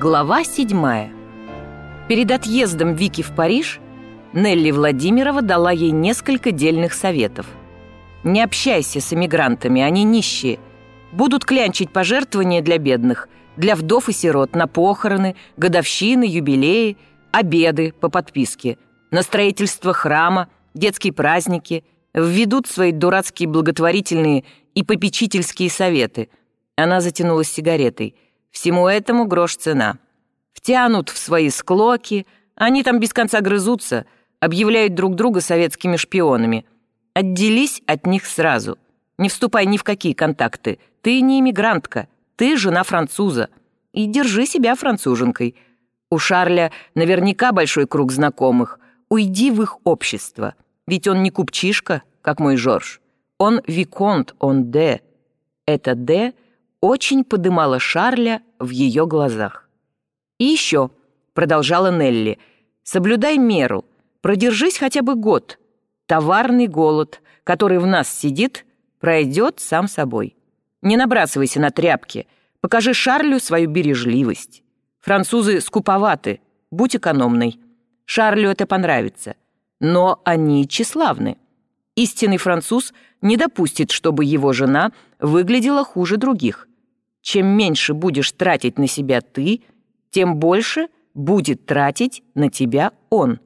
Глава седьмая. Перед отъездом Вики в Париж Нелли Владимирова дала ей несколько дельных советов. Не общайся с эмигрантами, они нищие. Будут клянчить пожертвования для бедных, для вдов и сирот, на похороны, годовщины, юбилеи, обеды по подписке, на строительство храма, детские праздники, введут свои дурацкие благотворительные и попечительские советы. Она затянулась сигаретой – Всему этому грош цена. Втянут в свои склоки, они там без конца грызутся, объявляют друг друга советскими шпионами. Отделись от них сразу. Не вступай ни в какие контакты. Ты не иммигрантка, ты жена француза. И держи себя француженкой. У Шарля наверняка большой круг знакомых. Уйди в их общество. Ведь он не купчишка, как мой Жорж. Он виконт, он Д. Это Д — очень подымала Шарля в ее глазах. «И еще», — продолжала Нелли, — «соблюдай меру, продержись хотя бы год. Товарный голод, который в нас сидит, пройдет сам собой. Не набрасывайся на тряпки, покажи Шарлю свою бережливость. Французы скуповаты, будь экономной. Шарлю это понравится. Но они тщеславны. Истинный француз не допустит, чтобы его жена выглядела хуже других. Чем меньше будешь тратить на себя ты, тем больше будет тратить на тебя он.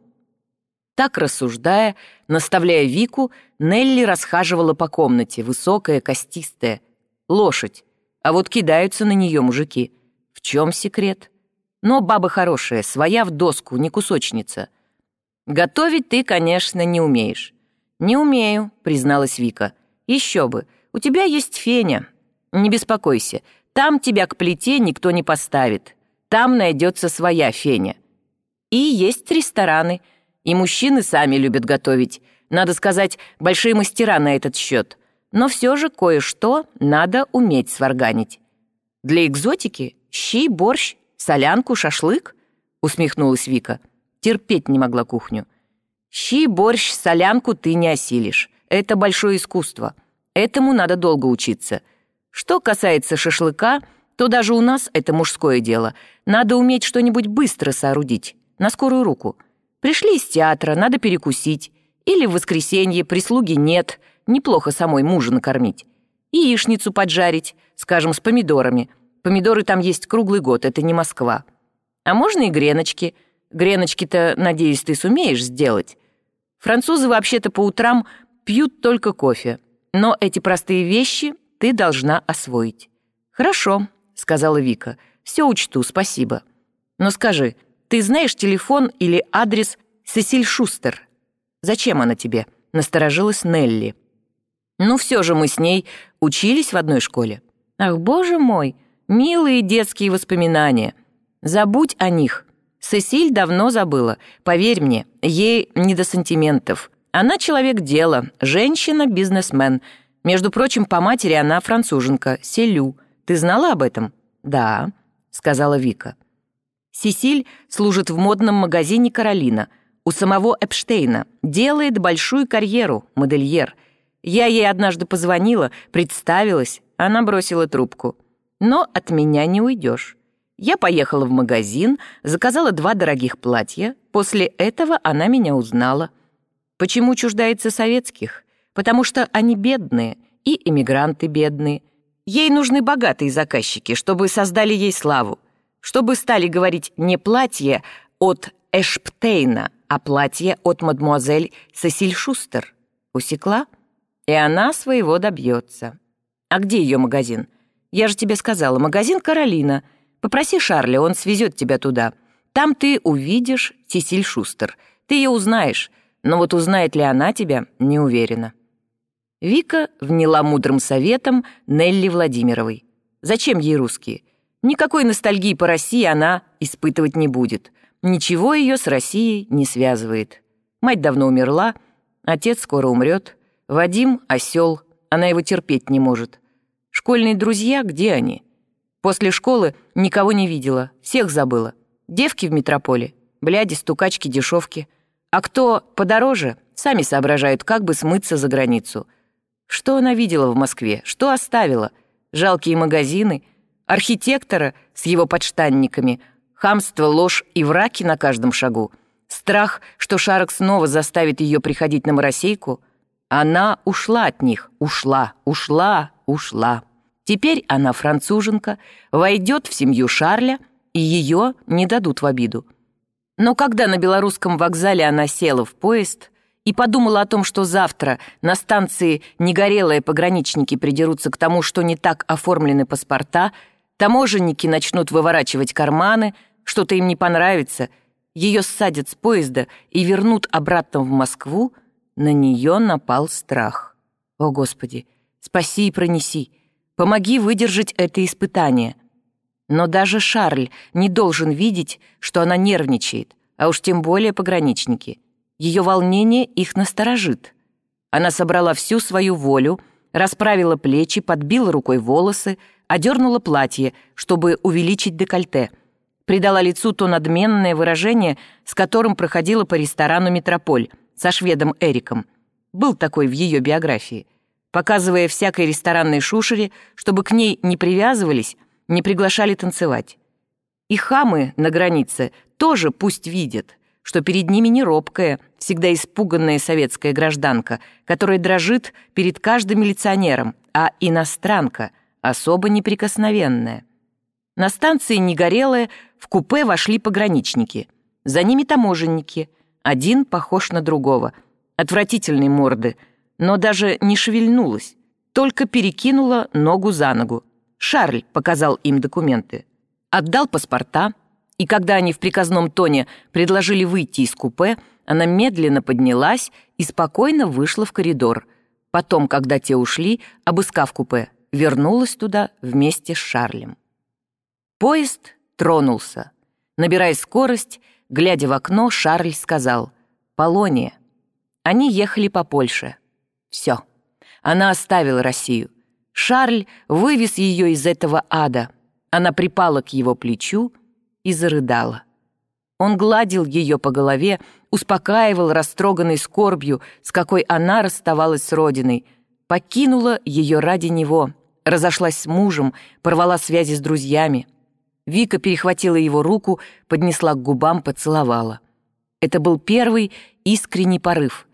Так рассуждая, наставляя Вику, Нелли расхаживала по комнате, высокая, костистая. Лошадь. А вот кидаются на нее мужики. В чем секрет? Но баба хорошая, своя в доску, не кусочница. Готовить ты, конечно, не умеешь. «Не умею», — призналась Вика. «Еще бы. У тебя есть Феня. Не беспокойся. Там тебя к плите никто не поставит. Там найдется своя феня. И есть рестораны. И мужчины сами любят готовить. Надо сказать, большие мастера на этот счет. Но все же кое-что надо уметь сварганить. Для экзотики щи, борщ, солянку, шашлык? Усмехнулась Вика. Терпеть не могла кухню. Щи, борщ, солянку ты не осилишь. Это большое искусство. Этому надо долго учиться — что касается шашлыка, то даже у нас это мужское дело. Надо уметь что-нибудь быстро соорудить, на скорую руку. Пришли из театра, надо перекусить. Или в воскресенье прислуги нет, неплохо самой мужа накормить. Яичницу поджарить, скажем, с помидорами. Помидоры там есть круглый год, это не Москва. А можно и греночки. Греночки-то, надеюсь, ты сумеешь сделать. Французы вообще-то по утрам пьют только кофе. Но эти простые вещи ты должна освоить». «Хорошо», — сказала Вика. «Все учту, спасибо. Но скажи, ты знаешь телефон или адрес Сесиль Шустер?» «Зачем она тебе?» — насторожилась Нелли. «Ну все же мы с ней учились в одной школе». «Ах, боже мой, милые детские воспоминания. Забудь о них. Сесиль давно забыла. Поверь мне, ей не до сантиментов. Она человек дела, женщина-бизнесмен». Между прочим, по матери она француженка, Селю. Ты знала об этом? Да, сказала Вика. Сесиль служит в модном магазине «Каролина». У самого Эпштейна. Делает большую карьеру, модельер. Я ей однажды позвонила, представилась, она бросила трубку. Но от меня не уйдешь. Я поехала в магазин, заказала два дорогих платья. После этого она меня узнала. Почему чуждается советских? Потому что они бедные, и иммигранты бедные. Ей нужны богатые заказчики, чтобы создали ей славу, чтобы стали говорить не платье от Эшптейна, а платье от мадмуазель Сесиль Шустер. Усекла? И она своего добьется. А где ее магазин? Я же тебе сказала, магазин Каролина. Попроси Шарля, он свезет тебя туда. Там ты увидишь Сесиль Шустер. Ты ее узнаешь, но вот узнает ли она тебя, не уверена. Вика вняла мудрым советом Нелли Владимировой. Зачем ей русские? Никакой ностальгии по России она испытывать не будет. Ничего ее с Россией не связывает. Мать давно умерла, отец скоро умрет. Вадим — осел, она его терпеть не может. Школьные друзья, где они? После школы никого не видела, всех забыла. Девки в метрополе, бляди, стукачки, дешевки. А кто подороже, сами соображают, как бы смыться за границу — что она видела в Москве? Что оставила? Жалкие магазины? Архитектора с его подштанниками? Хамство, ложь и враки на каждом шагу. Страх, что Шарок снова заставит ее приходить на моросейку. Она ушла от них. Ушла, ушла, ушла. Теперь она француженка, войдет в семью Шарля, и ее не дадут в обиду. Но когда на белорусском вокзале она села в поезд и подумала о том, что завтра на станции негорелые пограничники придерутся к тому, что не так оформлены паспорта, таможенники начнут выворачивать карманы, что-то им не понравится, ее ссадят с поезда и вернут обратно в Москву, на нее напал страх. О, Господи, спаси и пронеси, помоги выдержать это испытание — но даже Шарль не должен видеть, что она нервничает, а уж тем более пограничники. Ее волнение их насторожит. Она собрала всю свою волю, расправила плечи, подбила рукой волосы, одернула платье, чтобы увеличить декольте, придала лицу то надменное выражение, с которым проходила по ресторану «Метрополь» со шведом Эриком. Был такой в ее биографии. Показывая всякой ресторанной шушере, чтобы к ней не привязывались, не приглашали танцевать. И хамы на границе тоже пусть видят, что перед ними не робкая, всегда испуганная советская гражданка, которая дрожит перед каждым милиционером, а иностранка, особо неприкосновенная. На станции Негорелая в купе вошли пограничники. За ними таможенники. Один похож на другого. Отвратительные морды, но даже не шевельнулась, только перекинула ногу за ногу. Шарль показал им документы. Отдал паспорта, и когда они в приказном тоне предложили выйти из купе, она медленно поднялась и спокойно вышла в коридор. Потом, когда те ушли, обыскав купе, вернулась туда вместе с Шарлем. Поезд тронулся. Набирая скорость, глядя в окно, Шарль сказал «Полония». Они ехали по Польше. Все. Она оставила Россию. Шарль вывез ее из этого ада. Она припала к его плечу и зарыдала. Он гладил ее по голове, успокаивал растроганной скорбью, с какой она расставалась с родиной, покинула ее ради него, разошлась с мужем, порвала связи с друзьями. Вика перехватила его руку, поднесла к губам, поцеловала. Это был первый искренний порыв.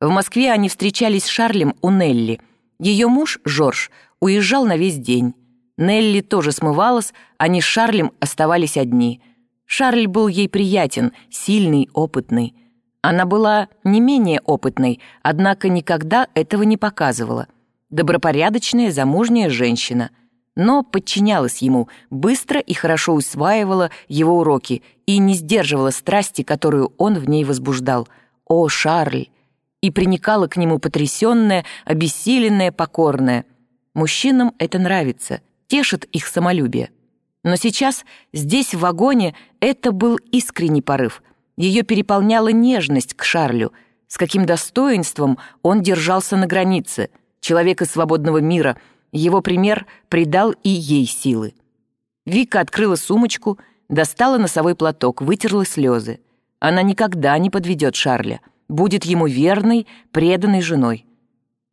В Москве они встречались с Шарлем у Нелли — ее муж, Жорж, уезжал на весь день. Нелли тоже смывалась, они с Шарлем оставались одни. Шарль был ей приятен, сильный, опытный. Она была не менее опытной, однако никогда этого не показывала. Добропорядочная, замужняя женщина. Но подчинялась ему, быстро и хорошо усваивала его уроки и не сдерживала страсти, которую он в ней возбуждал. «О, Шарль!» и приникала к нему потрясенная, обессиленная, покорная. Мужчинам это нравится, тешит их самолюбие. Но сейчас, здесь, в вагоне, это был искренний порыв. Ее переполняла нежность к Шарлю. С каким достоинством он держался на границе. Человек из свободного мира. Его пример придал и ей силы. Вика открыла сумочку, достала носовой платок, вытерла слезы. Она никогда не подведет Шарля — будет ему верной, преданной женой.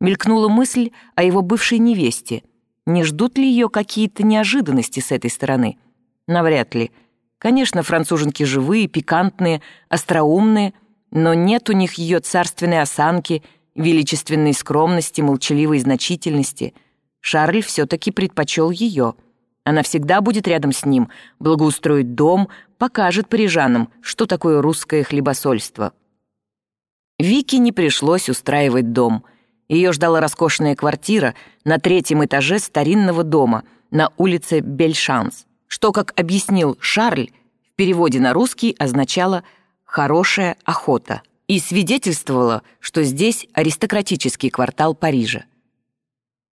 Мелькнула мысль о его бывшей невесте. Не ждут ли ее какие-то неожиданности с этой стороны? Навряд ли. Конечно, француженки живые, пикантные, остроумные, но нет у них ее царственной осанки, величественной скромности, молчаливой значительности. Шарль все-таки предпочел ее. Она всегда будет рядом с ним, благоустроит дом, покажет парижанам, что такое русское хлебосольство. Вике не пришлось устраивать дом. Ее ждала роскошная квартира на третьем этаже старинного дома на улице Бельшанс, что, как объяснил Шарль, в переводе на русский означало «хорошая охота» и свидетельствовало, что здесь аристократический квартал Парижа.